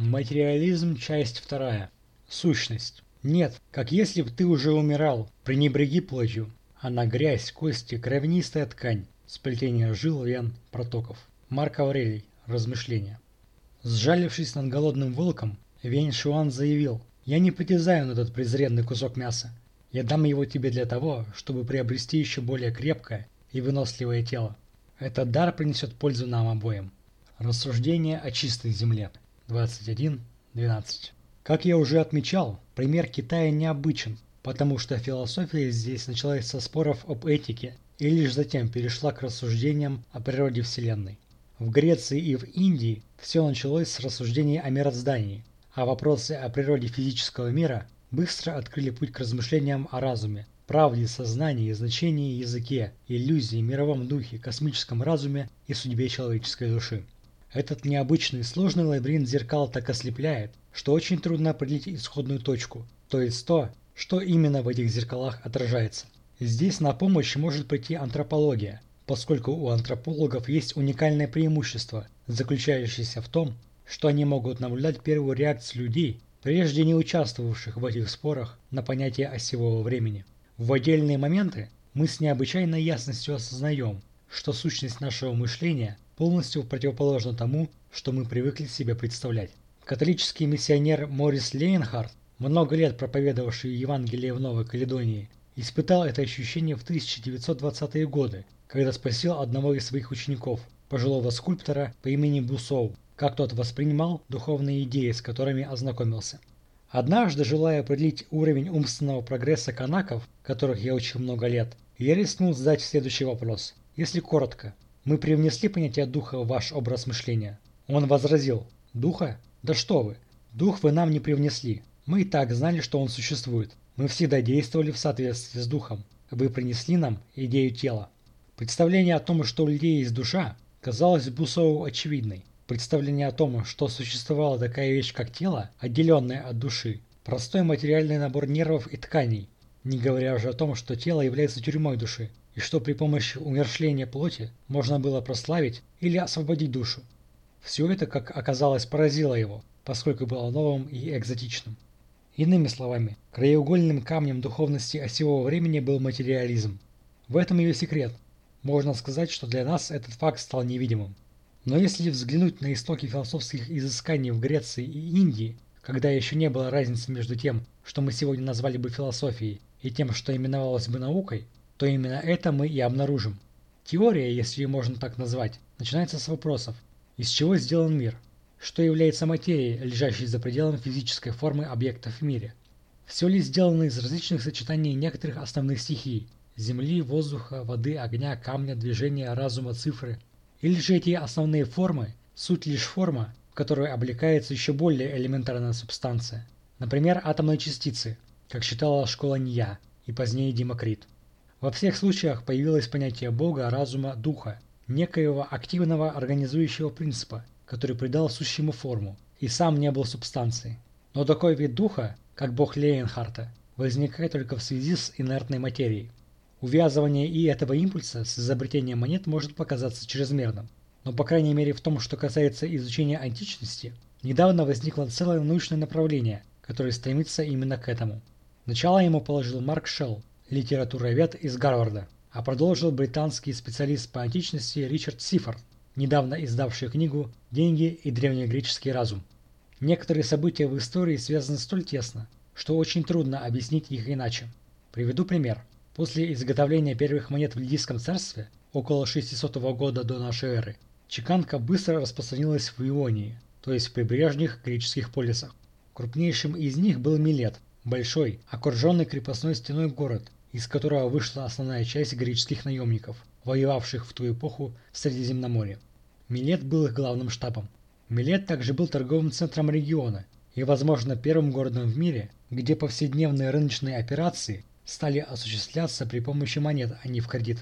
Материализм, часть вторая. Сущность. Нет, как если бы ты уже умирал, пренебреги плотью. Она грязь, кости, кровянистая ткань, сплетение жил, вен, протоков. Марк Аврелий. Размышления. Сжалившись над голодным волком, Вень Шуан заявил, «Я не притязаю на этот презренный кусок мяса. Я дам его тебе для того, чтобы приобрести еще более крепкое и выносливое тело. Этот дар принесет пользу нам обоим». Рассуждение о чистой земле. 21.12. Как я уже отмечал, пример Китая необычен, потому что философия здесь началась со споров об этике и лишь затем перешла к рассуждениям о природе Вселенной. В Греции и в Индии все началось с рассуждений о мироздании, а вопросы о природе физического мира быстро открыли путь к размышлениям о разуме, правде, сознании, значении, языке, иллюзии, мировом духе, космическом разуме и судьбе человеческой души. Этот необычный сложный лабиринт зеркал так ослепляет, что очень трудно определить исходную точку, то есть то, что именно в этих зеркалах отражается. Здесь на помощь может прийти антропология, поскольку у антропологов есть уникальное преимущество, заключающееся в том, что они могут наблюдать первую реакцию людей, прежде не участвовавших в этих спорах на понятие осевого времени. В отдельные моменты мы с необычайной ясностью осознаем, что сущность нашего мышления полностью противоположно тому, что мы привыкли себе представлять. Католический миссионер Морис Лейнхард, много лет проповедовавший Евангелие в Новой Каледонии, испытал это ощущение в 1920-е годы, когда спросил одного из своих учеников, пожилого скульптора по имени Бусоу, как тот воспринимал духовные идеи, с которыми ознакомился. Однажды, желая определить уровень умственного прогресса канаков, которых я учил много лет, я рискнул задать следующий вопрос. Если коротко, мы привнесли понятие духа в ваш образ мышления. Он возразил, духа? Да что вы, дух вы нам не привнесли. Мы и так знали, что он существует. Мы всегда действовали в соответствии с духом. Вы принесли нам идею тела. Представление о том, что у людей есть душа, казалось Бусову очевидной. Представление о том, что существовала такая вещь, как тело, отделенное от души, простой материальный набор нервов и тканей, не говоря уже о том, что тело является тюрьмой души, и что при помощи умершления плоти можно было прославить или освободить душу. Все это, как оказалось, поразило его, поскольку было новым и экзотичным. Иными словами, краеугольным камнем духовности осевого времени был материализм. В этом ее секрет. Можно сказать, что для нас этот факт стал невидимым. Но если взглянуть на истоки философских изысканий в Греции и Индии, когда еще не было разницы между тем, что мы сегодня назвали бы философией, и тем, что именовалось бы наукой, то именно это мы и обнаружим. Теория, если ее можно так назвать, начинается с вопросов. Из чего сделан мир? Что является материей, лежащей за пределом физической формы объектов в мире? Все ли сделано из различных сочетаний некоторых основных стихий – земли, воздуха, воды, огня, камня, движения, разума, цифры? Или же эти основные формы – суть лишь форма, в которой облекается еще более элементарная субстанция? Например, атомные частицы, как считала школа Ния и позднее Демокрит. Во всех случаях появилось понятие Бога, разума, духа, некоего активного организующего принципа, который придал сущему форму и сам не был субстанцией. Но такой вид духа, как бог Лейенхарта, возникает только в связи с инертной материей. Увязывание и этого импульса с изобретением монет может показаться чрезмерным. Но по крайней мере в том, что касается изучения античности, недавно возникло целое научное направление, которое стремится именно к этому. Начало ему положил Марк Шелл, литературовед из Гарварда, а продолжил британский специалист по античности Ричард Сифорд, недавно издавший книгу «Деньги и древнегреческий разум». Некоторые события в истории связаны столь тесно, что очень трудно объяснить их иначе. Приведу пример. После изготовления первых монет в Лидийском царстве, около 600 года до нашей эры, чеканка быстро распространилась в Ионии, то есть в прибрежных греческих полисах. Крупнейшим из них был Милет, большой, окруженный крепостной стеной город, из которого вышла основная часть греческих наемников, воевавших в ту эпоху в Средиземноморье. Милет был их главным штабом. Милет также был торговым центром региона и, возможно, первым городом в мире, где повседневные рыночные операции стали осуществляться при помощи монет, а не в кредит.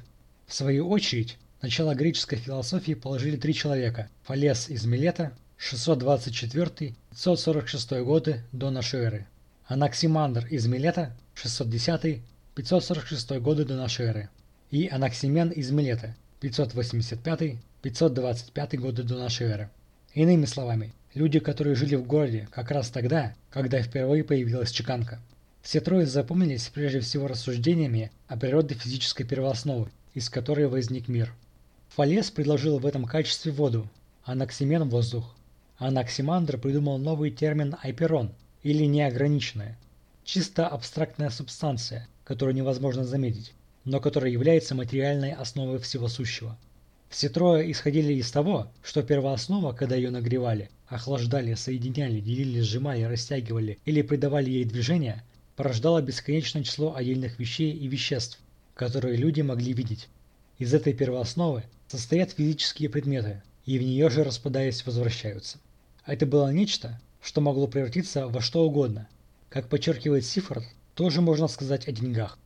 В свою очередь, начало греческой философии положили три человека – Фалес из Милета, 624-546 годы до нашей эры, Анаксимандр из Милета, 610 546 годы до нашей эры, и Анаксимен из Милета, 585-525 годы до нашей эры. Иными словами, Люди, которые жили в городе как раз тогда, когда впервые появилась чеканка. Все трое запомнились прежде всего рассуждениями о природе физической первоосновы, из которой возник мир. Фалес предложил в этом качестве воду, Анаксимен – воздух. Анаксимандр придумал новый термин «айперон» или «неограниченное». Чисто абстрактная субстанция, которую невозможно заметить, но которая является материальной основой всего сущего. Все трое исходили из того, что первооснова, когда ее нагревали, охлаждали, соединяли, делили, сжимали, растягивали или придавали ей движение, порождала бесконечное число отдельных вещей и веществ, которые люди могли видеть. Из этой первоосновы состоят физические предметы, и в нее же распадаясь возвращаются. Это было нечто, что могло превратиться во что угодно. Как подчеркивает Сифорд, тоже можно сказать о деньгах.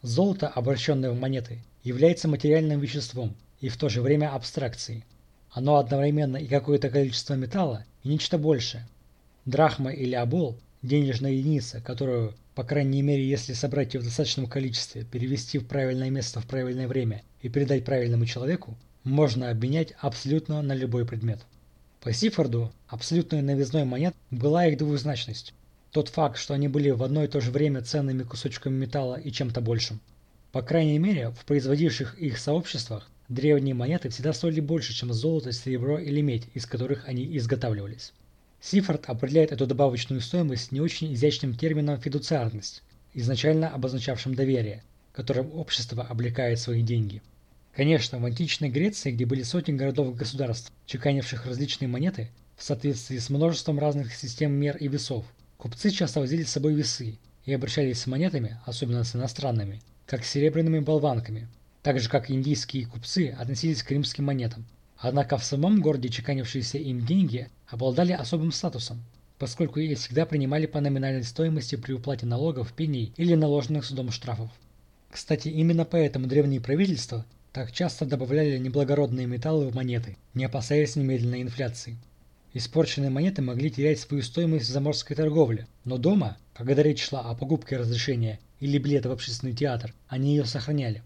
Золото, обращенное в монеты, является материальным веществом и в то же время абстракцией. Оно одновременно и какое-то количество металла, и нечто большее. Драхма или абол – денежная единица, которую, по крайней мере, если собрать ее в достаточном количестве, перевести в правильное место в правильное время и передать правильному человеку, можно обменять абсолютно на любой предмет. По Сифорду абсолютной новизной монет была их двузначность. Тот факт, что они были в одно и то же время ценными кусочками металла и чем-то большим. По крайней мере, в производивших их сообществах древние монеты всегда стоили больше, чем золото, серебро или медь, из которых они изготавливались. Сифорд определяет эту добавочную стоимость не очень изящным термином «фидуциарность», изначально обозначавшим доверие, которым общество облекает свои деньги. Конечно, в античной Греции, где были сотни городов-государств, чеканивших различные монеты, в соответствии с множеством разных систем мер и весов, купцы часто возили с собой весы и обращались с монетами, особенно с иностранными, как с серебряными болванками, так же как индийские купцы относились к римским монетам. Однако в самом городе чеканившиеся им деньги обладали особым статусом, поскольку их всегда принимали по номинальной стоимости при уплате налогов, пеней или наложенных судом штрафов. Кстати, именно поэтому древние правительства так часто добавляли неблагородные металлы в монеты, не опасаясь немедленной инфляции. Испорченные монеты могли терять свою стоимость в заморской торговле, но дома, когда речь шла о покупке разрешения или билета в общественный театр, они ее сохраняли.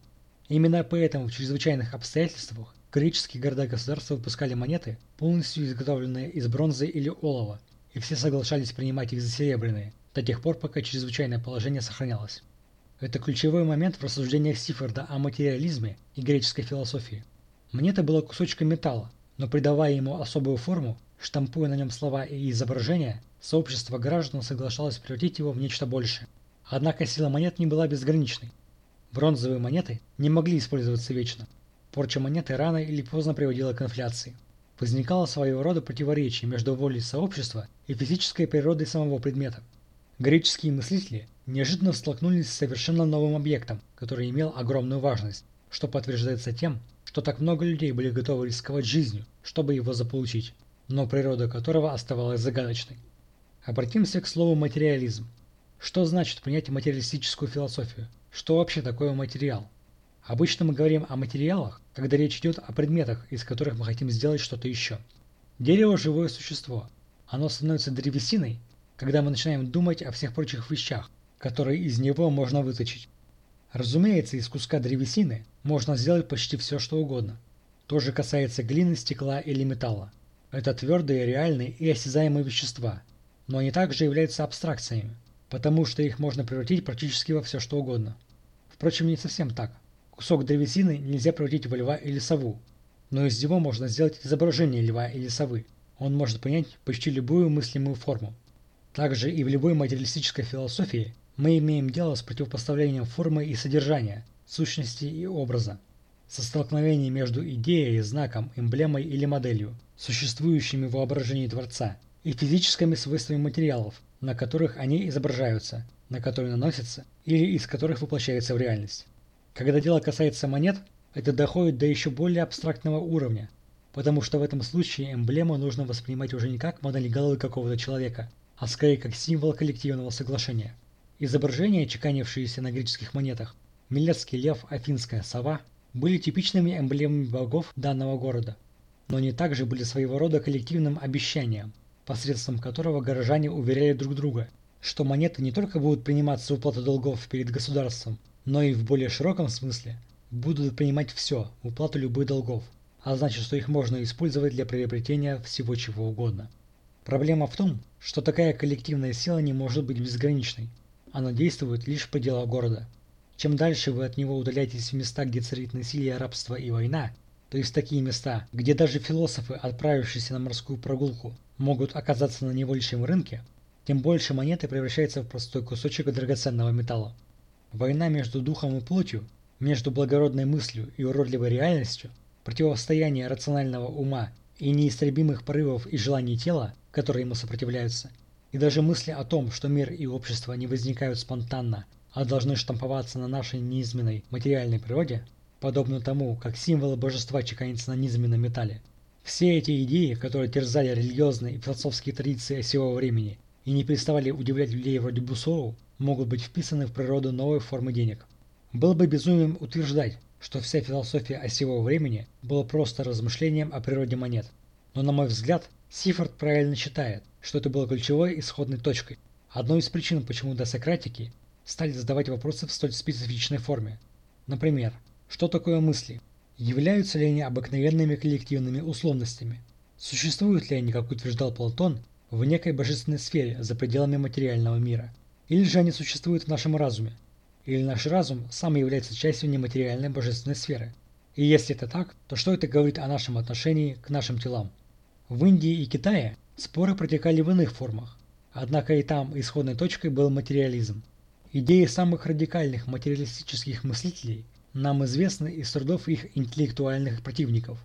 Именно поэтому в чрезвычайных обстоятельствах греческие города-государства выпускали монеты, полностью изготовленные из бронзы или олова, и все соглашались принимать их за серебряные, до тех пор, пока чрезвычайное положение сохранялось. Это ключевой момент в рассуждениях Сифорда о материализме и греческой философии. Монета была кусочком металла, но придавая ему особую форму, штампуя на нем слова и изображения, сообщество граждан соглашалось превратить его в нечто большее. Однако сила монет не была безграничной. Бронзовые монеты не могли использоваться вечно. Порча монеты рано или поздно приводила к инфляции. Возникало своего рода противоречие между волей сообщества и физической природой самого предмета. Греческие мыслители неожиданно столкнулись с совершенно новым объектом, который имел огромную важность, что подтверждается тем, что так много людей были готовы рисковать жизнью, чтобы его заполучить, но природа которого оставалась загадочной. Обратимся к слову материализм. Что значит принять материалистическую философию? Что вообще такое материал? Обычно мы говорим о материалах, когда речь идет о предметах, из которых мы хотим сделать что-то еще. Дерево – живое существо. Оно становится древесиной, когда мы начинаем думать о всех прочих вещах, которые из него можно выточить. Разумеется, из куска древесины можно сделать почти все, что угодно. То же касается глины, стекла или металла. Это твердые, реальные и осязаемые вещества, но они также являются абстракциями, потому что их можно превратить практически во все, что угодно. Впрочем, не совсем так. Кусок древесины нельзя превратить в льва или сову, но из него можно сделать изображение льва или совы. Он может принять почти любую мыслимую форму. Также и в любой материалистической философии мы имеем дело с противопоставлением формы и содержания, сущности и образа, со столкновением между идеей, знаком, эмблемой или моделью, существующими в воображении Творца, и физическими свойствами материалов, на которых они изображаются, на которые наносятся или из которых воплощаются в реальность. Когда дело касается монет, это доходит до еще более абстрактного уровня, потому что в этом случае эмблему нужно воспринимать уже не как модель головы какого-то человека, а скорее как символ коллективного соглашения. Изображения, чеканившиеся на греческих монетах, Милецкий лев, Афинская сова, были типичными эмблемами богов данного города, но они также были своего рода коллективным обещанием, посредством которого горожане уверяли друг друга, что монеты не только будут приниматься в уплату долгов перед государством, но и в более широком смысле будут принимать все, уплату любых долгов, а значит, что их можно использовать для приобретения всего чего угодно. Проблема в том, что такая коллективная сила не может быть безграничной. Она действует лишь в пределах города. Чем дальше вы от него удаляетесь в места, где царит насилие, рабство и война, то есть такие места, где даже философы, отправившиеся на морскую прогулку, могут оказаться на невольчьем рынке, тем больше монеты превращаются в простой кусочек драгоценного металла. Война между духом и плотью, между благородной мыслью и уродливой реальностью, противостояние рационального ума и неистребимых порывов и желаний тела, которые ему сопротивляются, и даже мысли о том, что мир и общество не возникают спонтанно, а должны штамповаться на нашей низменной материальной природе, подобно тому, как символы божества чеканятся на низменном металле. Все эти идеи, которые терзали религиозные и философские традиции осевого времени и не переставали удивлять людей вроде Бусоу, могут быть вписаны в природу новой формы денег. Было бы безумием утверждать, что вся философия осевого времени была просто размышлением о природе монет. Но на мой взгляд, Сифорд правильно считает, что это было ключевой исходной точкой. Одной из причин, почему досократики стали задавать вопросы в столь специфичной форме. Например, что такое мысли? Являются ли они обыкновенными коллективными условностями? Существуют ли они, как утверждал Платон, в некой божественной сфере за пределами материального мира? Или же они существуют в нашем разуме? Или наш разум сам является частью нематериальной божественной сферы? И если это так, то что это говорит о нашем отношении к нашим телам? В Индии и Китае споры протекали в иных формах, однако и там исходной точкой был материализм. Идеи самых радикальных материалистических мыслителей нам известны из трудов их интеллектуальных противников.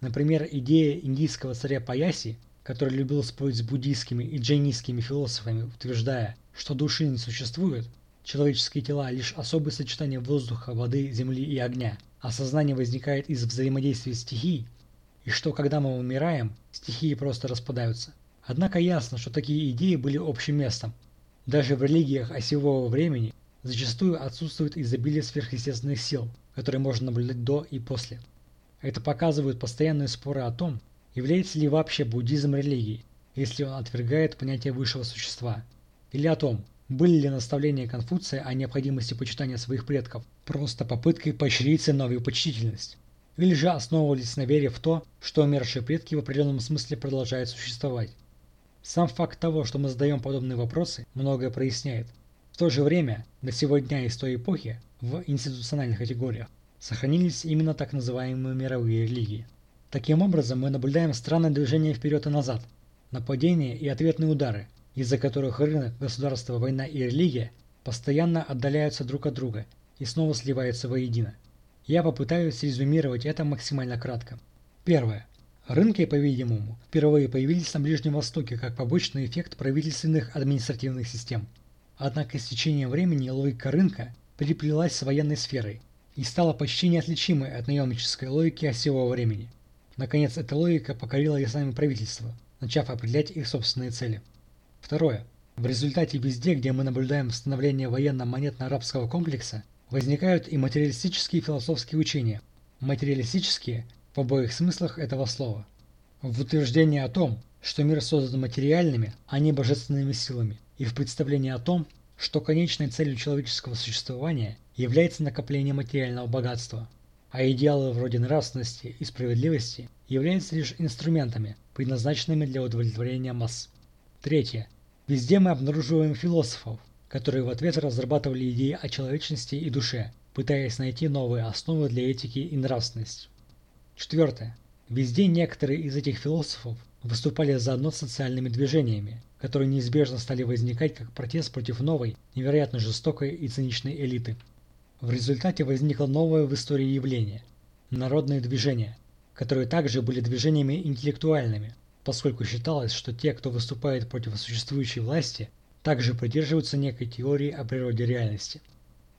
Например, идея индийского царя Паяси, который любил спорить с буддийскими и джайнистскими философами, утверждая, что души не существует, человеческие тела лишь особое сочетание воздуха, воды, земли и огня, а сознание возникает из взаимодействия стихий, и что когда мы умираем, стихии просто распадаются. Однако ясно, что такие идеи были общим местом, даже в религиях осевого времени зачастую отсутствует изобилие сверхъестественных сил, которые можно наблюдать до и после. Это показывают постоянные споры о том, является ли вообще буддизм религией, если он отвергает понятие высшего существа, или о том, были ли наставления Конфуция о необходимости почитания своих предков просто попыткой поощрить новую почтительность, или же основывались на вере в то, что умершие предки в определенном смысле продолжают существовать. Сам факт того, что мы задаем подобные вопросы, многое проясняет. В то же время, до сегодня из той эпохи, в институциональных категориях, сохранились именно так называемые мировые религии. Таким образом, мы наблюдаем странное движение вперед и назад, нападения и ответные удары, из-за которых рынок, государство, война и религия постоянно отдаляются друг от друга и снова сливаются воедино. Я попытаюсь резюмировать это максимально кратко. Первое. Рынки, по-видимому, впервые появились на Ближнем Востоке как побочный эффект правительственных административных систем. Однако с течением времени логика рынка переплелась с военной сферой и стала почти неотличимой от наемнической логики осевого времени. Наконец, эта логика покорила и сами правительства, начав определять их собственные цели. Второе. В результате везде, где мы наблюдаем становление военно-монетно-арабского комплекса, возникают и материалистические философские учения. Материалистические в обоих смыслах этого слова. В утверждении о том, что мир создан материальными, а не божественными силами, и в представлении о том, что конечной целью человеческого существования является накопление материального богатства, а идеалы вроде нравственности и справедливости являются лишь инструментами, предназначенными для удовлетворения масс. Третье. Везде мы обнаруживаем философов, которые в ответ разрабатывали идеи о человечности и душе, пытаясь найти новые основы для этики и нравственности. Четвертое. Везде некоторые из этих философов выступали заодно с социальными движениями, которые неизбежно стали возникать как протест против новой, невероятно жестокой и циничной элиты. В результате возникло новое в истории явление – народные движения, которые также были движениями интеллектуальными, поскольку считалось, что те, кто выступает против существующей власти, также придерживаются некой теории о природе реальности.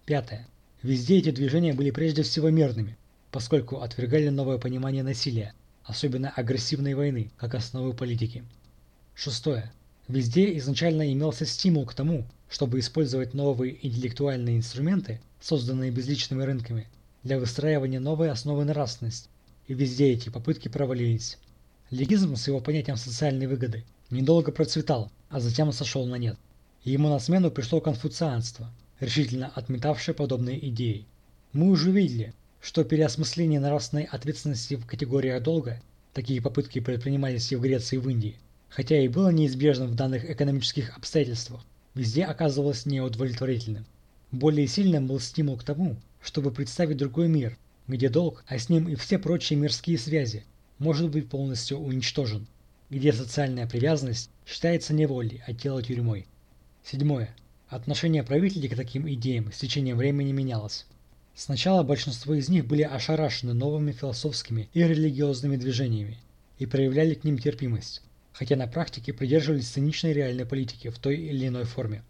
Пятое. Везде эти движения были прежде всего мирными, поскольку отвергали новое понимание насилия, особенно агрессивной войны, как основы политики. Шестое. Везде изначально имелся стимул к тому, чтобы использовать новые интеллектуальные инструменты, созданные безличными рынками, для выстраивания новой основы нравственности, и везде эти попытки провалились. Легизм с его понятием социальной выгоды недолго процветал, а затем сошел на нет. Ему на смену пришло конфуцианство, решительно отметавшее подобные идеи. Мы уже видели, что переосмысление нравственной ответственности в категориях долга, такие попытки предпринимались и в Греции и в Индии, хотя и было неизбежным в данных экономических обстоятельствах, везде оказывалось неудовлетворительным. Более сильным был стимул к тому, чтобы представить другой мир, где долг, а с ним и все прочие мирские связи, может быть полностью уничтожен, где социальная привязанность считается неволей, а тело тюрьмой. Седьмое. Отношение правителей к таким идеям с течением времени менялось. Сначала большинство из них были ошарашены новыми философскими и религиозными движениями и проявляли к ним терпимость, хотя на практике придерживались циничной реальной политики в той или иной форме.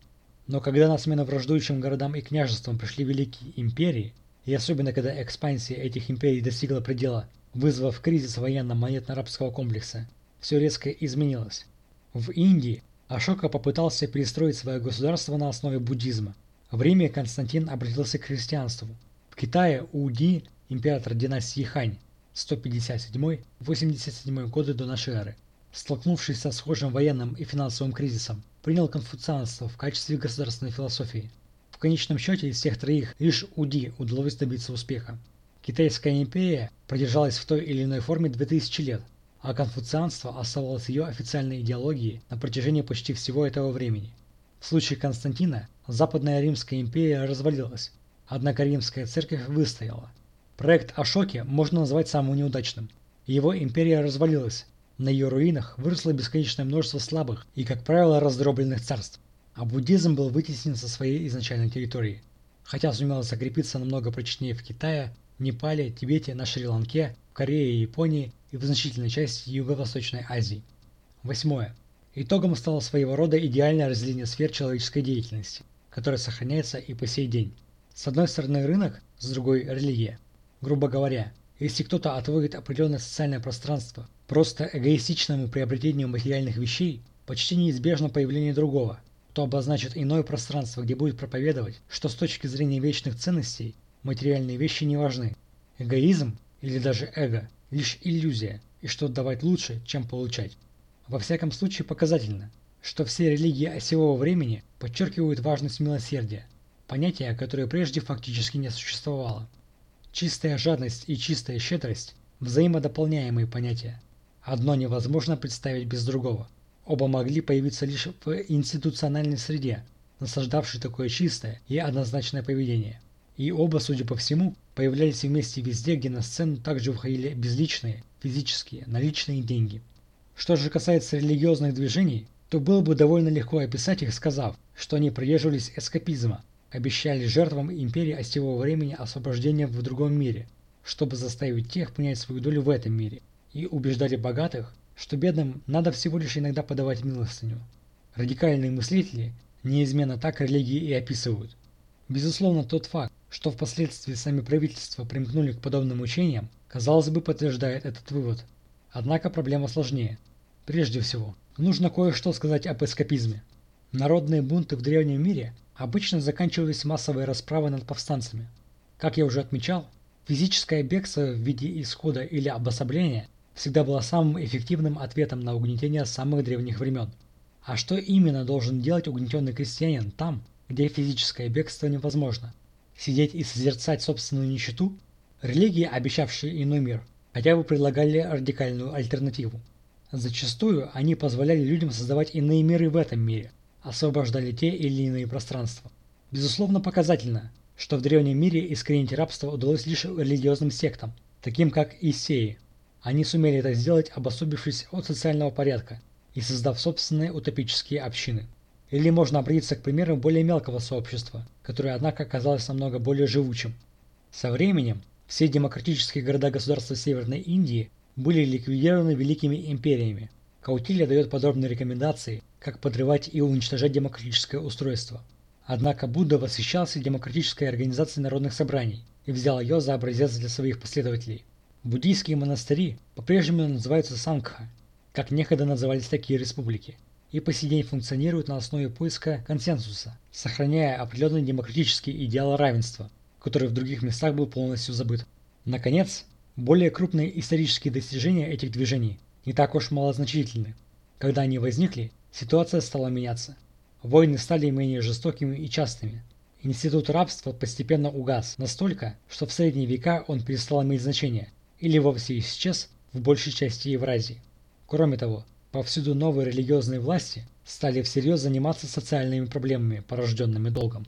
Но когда на смену враждующим городам и княжествам пришли великие империи, и особенно когда экспансия этих империй достигла предела, вызвав кризис военно-монетно-арабского комплекса, все резко изменилось. В Индии Ашока попытался перестроить свое государство на основе буддизма. В Риме Константин обратился к христианству. В Китае Уди, император династии Хань, 157-87 годы до нашей эры, столкнувшись со схожим военным и финансовым кризисом, принял конфуцианство в качестве государственной философии. В конечном счете из всех троих лишь Уди удалось добиться успеха. Китайская империя продержалась в той или иной форме 2000 лет, а конфуцианство оставалось ее официальной идеологией на протяжении почти всего этого времени. В случае Константина Западная Римская империя развалилась, однако Римская церковь выстояла. Проект Ашоки можно назвать самым неудачным. Его империя развалилась, на ее руинах выросло бесконечное множество слабых и, как правило, раздробленных царств, а буддизм был вытеснен со своей изначальной территории. Хотя сумел закрепиться намного прочнее в Китае, Непале, Тибете, на Шри-Ланке, в Корее и Японии и в значительной части Юго-Восточной Азии. Восьмое. Итогом стало своего рода идеальное разделение сфер человеческой деятельности, которое сохраняется и по сей день. С одной стороны рынок, с другой – религия. Грубо говоря, если кто-то отводит определенное социальное пространство просто эгоистичному приобретению материальных вещей, почти неизбежно появление другого, кто обозначит иное пространство, где будет проповедовать, что с точки зрения вечных ценностей материальные вещи не важны. Эгоизм, или даже эго, лишь иллюзия, и что давать лучше, чем получать. Во всяком случае показательно, что все религии осевого времени подчеркивают важность милосердия, понятие, которое прежде фактически не существовало. Чистая жадность и чистая щедрость – взаимодополняемые понятия. Одно невозможно представить без другого. Оба могли появиться лишь в институциональной среде, насаждавшей такое чистое и однозначное поведение. И оба, судя по всему, появлялись вместе везде, где на сцену также выходили безличные, физические, наличные деньги. Что же касается религиозных движений, то было бы довольно легко описать их, сказав, что они придерживались эскапизма, обещали жертвам империи осевого времени освобождение в другом мире, чтобы заставить тех принять свою долю в этом мире, и убеждали богатых, что бедным надо всего лишь иногда подавать милостыню. Радикальные мыслители неизменно так религии и описывают. Безусловно, тот факт, что впоследствии сами правительства примкнули к подобным учениям, казалось бы, подтверждает этот вывод. Однако проблема сложнее. Прежде всего, нужно кое-что сказать об эскапизме. Народные бунты в древнем мире обычно заканчивались массовой расправой над повстанцами. Как я уже отмечал, физическое бегство в виде исхода или обособления всегда было самым эффективным ответом на угнетение самых древних времен. А что именно должен делать угнетенный крестьянин там, где физическое бегство невозможно? сидеть и созерцать собственную нищету, религии, обещавшие иной мир, хотя бы предлагали радикальную альтернативу. Зачастую они позволяли людям создавать иные миры в этом мире, освобождали те или иные пространства. Безусловно показательно, что в древнем мире искоренить рабство удалось лишь религиозным сектам, таким как Исеи. Они сумели это сделать, обособившись от социального порядка и создав собственные утопические общины. Или можно обратиться к примерам более мелкого сообщества, которое, однако, оказалось намного более живучим. Со временем все демократические города-государства Северной Индии были ликвидированы великими империями. Каутилья дает подробные рекомендации, как подрывать и уничтожать демократическое устройство. Однако Будда восхищался демократической организацией народных собраний и взял ее за образец для своих последователей. Буддийские монастыри по-прежнему называются сангха, как некогда назывались такие республики и по сей день функционируют на основе поиска консенсуса, сохраняя определенный демократический идеал равенства, который в других местах был полностью забыт. Наконец, более крупные исторические достижения этих движений не так уж малозначительны. Когда они возникли, ситуация стала меняться. Войны стали менее жестокими и частыми. Институт рабства постепенно угас настолько, что в средние века он перестал иметь значение или вовсе исчез в большей части Евразии. Кроме того, Повсюду новые религиозные власти стали всерьез заниматься социальными проблемами, порожденными долгом.